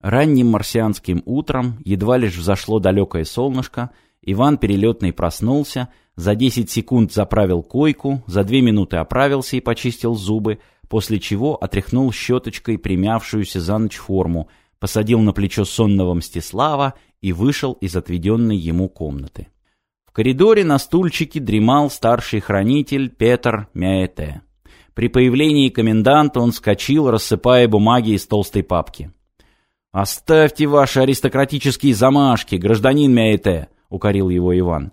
Ранним марсианским утром, едва лишь взошло далекое солнышко, Иван Перелетный проснулся, за 10 секунд заправил койку, за 2 минуты оправился и почистил зубы, после чего отряхнул щеточкой примявшуюся за ночь форму, посадил на плечо сонного Мстислава и вышел из отведенной ему комнаты. В коридоре на стульчике дремал старший хранитель Петр Мяете. При появлении коменданта он скочил, рассыпая бумаги из толстой папки. «Оставьте ваши аристократические замашки, гражданин Мяете!» — укорил его Иван.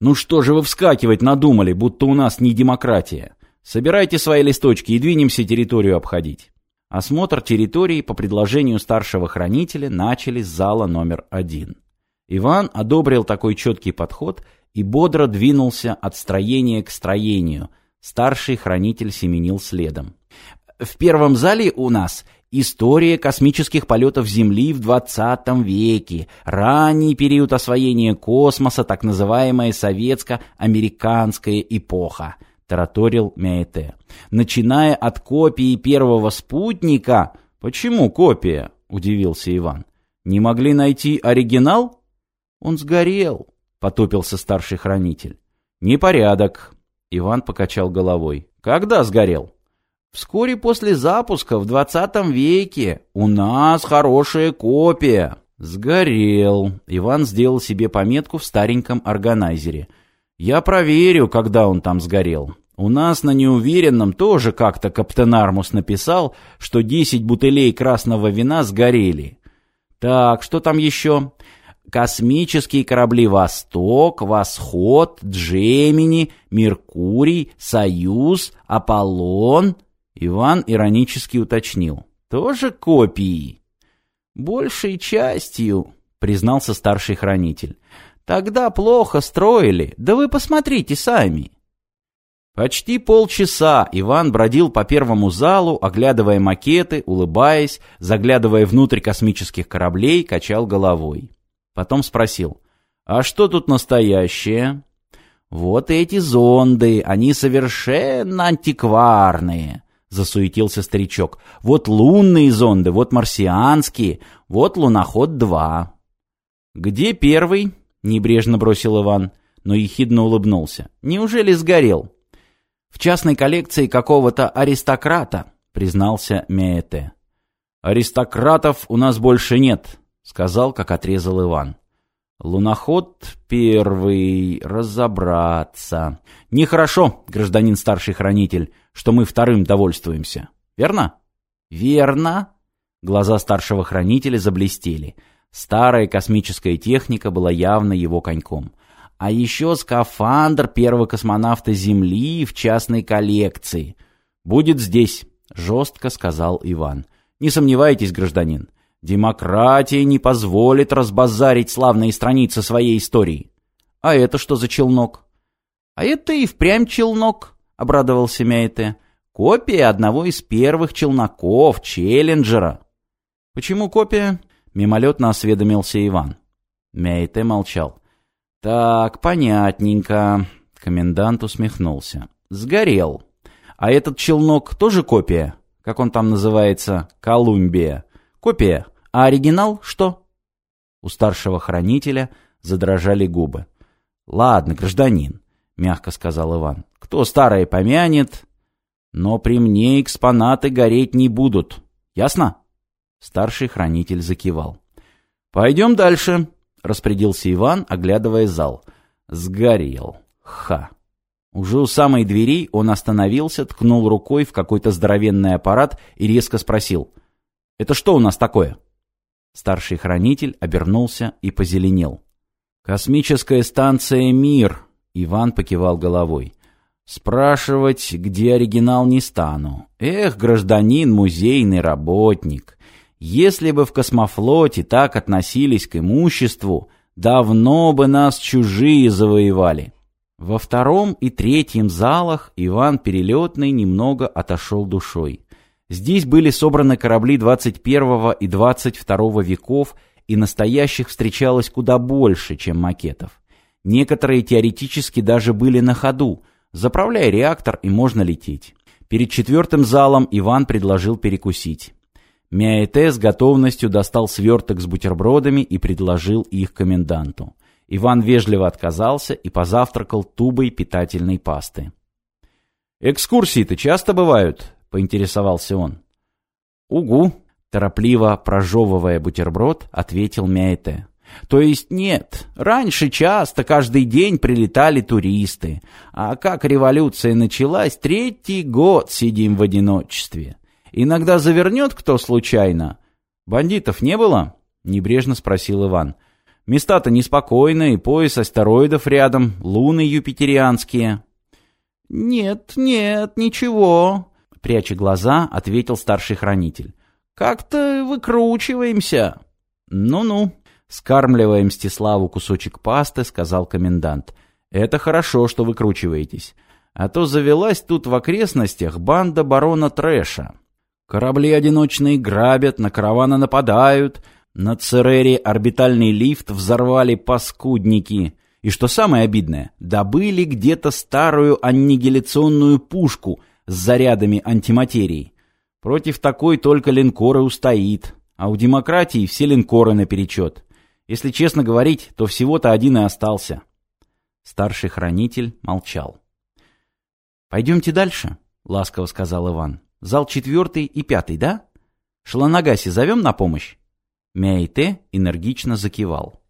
«Ну что же вы вскакивать надумали, будто у нас не демократия? Собирайте свои листочки и двинемся территорию обходить». Осмотр территории по предложению старшего хранителя начали с зала номер один. Иван одобрил такой четкий подход и бодро двинулся от строения к строению. Старший хранитель семенил следом. В первом зале у нас История космических полетов Земли в 20 веке, ранний период освоения космоса, так называемая советско-американская эпоха, тараторил Мяете. Начиная от копии первого спутника... Почему копия? Удивился Иван. Не могли найти оригинал? Он сгорел, потупился старший хранитель. Непорядок. Иван покачал головой. Когда сгорел? Вскоре после запуска в 20 веке у нас хорошая копия. Сгорел. Иван сделал себе пометку в стареньком органайзере. Я проверю, когда он там сгорел. У нас на неуверенном тоже как-то Каптен Армус написал, что 10 бутылей красного вина сгорели. Так, что там еще? Космические корабли «Восток», «Восход», «Джемини», «Меркурий», «Союз», «Аполлон», Иван иронически уточнил. «Тоже копии?» «Большей частью», — признался старший хранитель. «Тогда плохо строили, да вы посмотрите сами». Почти полчаса Иван бродил по первому залу, оглядывая макеты, улыбаясь, заглядывая внутрь космических кораблей, качал головой. Потом спросил, «А что тут настоящее?» «Вот эти зонды, они совершенно антикварные. — засуетился старичок. «Вот лунные зонды, вот марсианские, вот луноход-2». «Где первый?» — небрежно бросил Иван, но ехидно улыбнулся. «Неужели сгорел?» «В частной коллекции какого-то аристократа», — признался Меэте. «Аристократов у нас больше нет», — сказал, как отрезал Иван. Луноход первый, разобраться. Нехорошо, гражданин старший хранитель, что мы вторым довольствуемся. Верно? Верно. Глаза старшего хранителя заблестели. Старая космическая техника была явно его коньком. А еще скафандр первого космонавта Земли в частной коллекции. «Будет здесь», — жестко сказал Иван. «Не сомневайтесь, гражданин. Демократия не позволит разбазарить славные страницы своей истории. А это что за челнок? А это и впрямь челнок, обрадовался Мяйте. Копия одного из первых челноков, Челленджера. Почему копия? Мимолетно осведомился Иван. Мяйте молчал. Так, понятненько. Комендант усмехнулся. Сгорел. А этот челнок тоже копия? Как он там называется? Колумбия. Копия. А оригинал что? У старшего хранителя задрожали губы. Ладно, гражданин, мягко сказал Иван. Кто старое помянет, но при мне экспонаты гореть не будут. Ясно? Старший хранитель закивал. Пойдем дальше, распорядился Иван, оглядывая зал. Сгорел. Ха. Уже у самой двери он остановился, ткнул рукой в какой-то здоровенный аппарат и резко спросил. «Это что у нас такое?» Старший хранитель обернулся и позеленел. «Космическая станция «Мир», — Иван покивал головой. «Спрашивать, где оригинал, не стану. Эх, гражданин, музейный работник, если бы в космофлоте так относились к имуществу, давно бы нас чужие завоевали». Во втором и третьем залах Иван Перелетный немного отошел душой. Здесь были собраны корабли 21 и 22 веков, и настоящих встречалось куда больше, чем макетов. Некоторые теоретически даже были на ходу. Заправляй реактор, и можно лететь. Перед четвертым залом Иван предложил перекусить. Мяэте с готовностью достал сверток с бутербродами и предложил их коменданту. Иван вежливо отказался и позавтракал тубой питательной пасты. «Экскурсии-то часто бывают?» — поинтересовался он. «Угу», — торопливо прожевывая бутерброд, ответил Мяэте. То есть нет, раньше часто каждый день прилетали туристы, а как революция началась, третий год сидим в одиночестве. Иногда завернет кто случайно. Бандитов не было? Небрежно спросил Иван. Места-то неспокойные, пояс астероидов рядом, луны юпитерианские. Нет, нет, ничего, пряча глаза, ответил старший хранитель. Как-то выкручиваемся. Ну-ну, Скармливая Мстиславу кусочек пасты, сказал комендант. «Это хорошо, что выкручиваетесь. А то завелась тут в окрестностях банда барона Трэша. Корабли одиночные грабят, на караваны нападают. На Церере орбитальный лифт взорвали паскудники. И что самое обидное, добыли где-то старую аннигиляционную пушку с зарядами антиматерии. Против такой только линкоры устоит, а у демократии все линкоры наперечет. Если честно говорить, то всего-то один и остался. Старший хранитель молчал. «Пойдемте дальше», — ласково сказал Иван. «Зал четвертый и пятый, да? Шланагаси зовем на помощь?» Мяйте энергично закивал.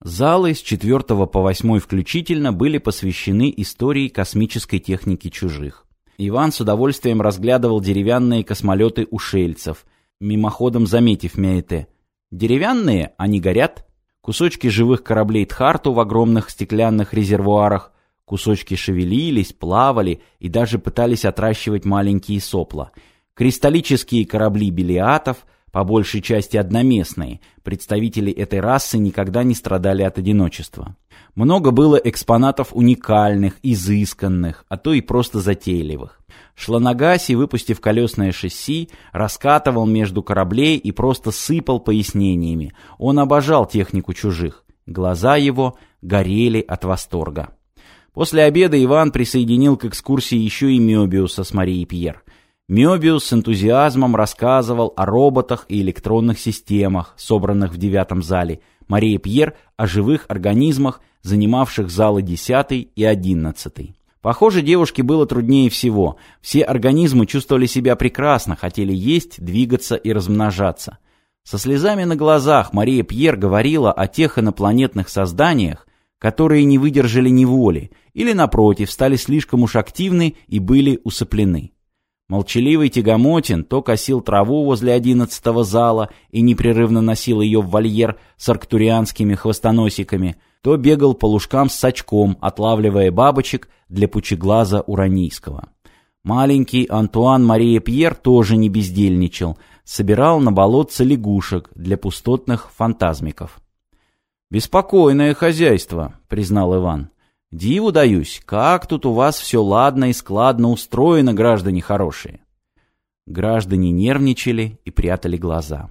Залы с четвертого по восьмой включительно были посвящены истории космической техники чужих. Иван с удовольствием разглядывал деревянные космолеты ушельцев, мимоходом заметив Мяйте. «Деревянные, они горят?» Кусочки живых кораблей Тхарту в огромных стеклянных резервуарах, кусочки шевелились, плавали и даже пытались отращивать маленькие сопла. Кристаллические корабли Белиатов, по большей части одноместные, представители этой расы никогда не страдали от одиночества. Много было экспонатов уникальных, изысканных, а то и просто затейливых. Шланагаси, выпустив колесное шасси, раскатывал между кораблей и просто сыпал пояснениями. Он обожал технику чужих. Глаза его горели от восторга. После обеда Иван присоединил к экскурсии еще и Мёбиуса с Марией Пьер. Мёбиус с энтузиазмом рассказывал о роботах и электронных системах, собранных в девятом зале. Мария Пьер о живых организмах, занимавших залы десятый и одиннадцатый. Похоже, девушке было труднее всего. Все организмы чувствовали себя прекрасно, хотели есть, двигаться и размножаться. Со слезами на глазах Мария Пьер говорила о тех инопланетных созданиях, которые не выдержали неволи, или, напротив, стали слишком уж активны и были усыплены. Молчаливый Тягомотин то косил траву возле одиннадцатого зала и непрерывно носил ее в вольер с арктурианскими хвостоносиками, то бегал по лужкам с сачком, отлавливая бабочек для пучеглаза уранийского. Маленький Антуан Мария Пьер тоже не бездельничал, собирал на болотце лягушек для пустотных фантазмиков. «Беспокойное хозяйство», — признал Иван. «Диву даюсь, как тут у вас все ладно и складно устроено, граждане хорошие». Граждане нервничали и прятали глаза.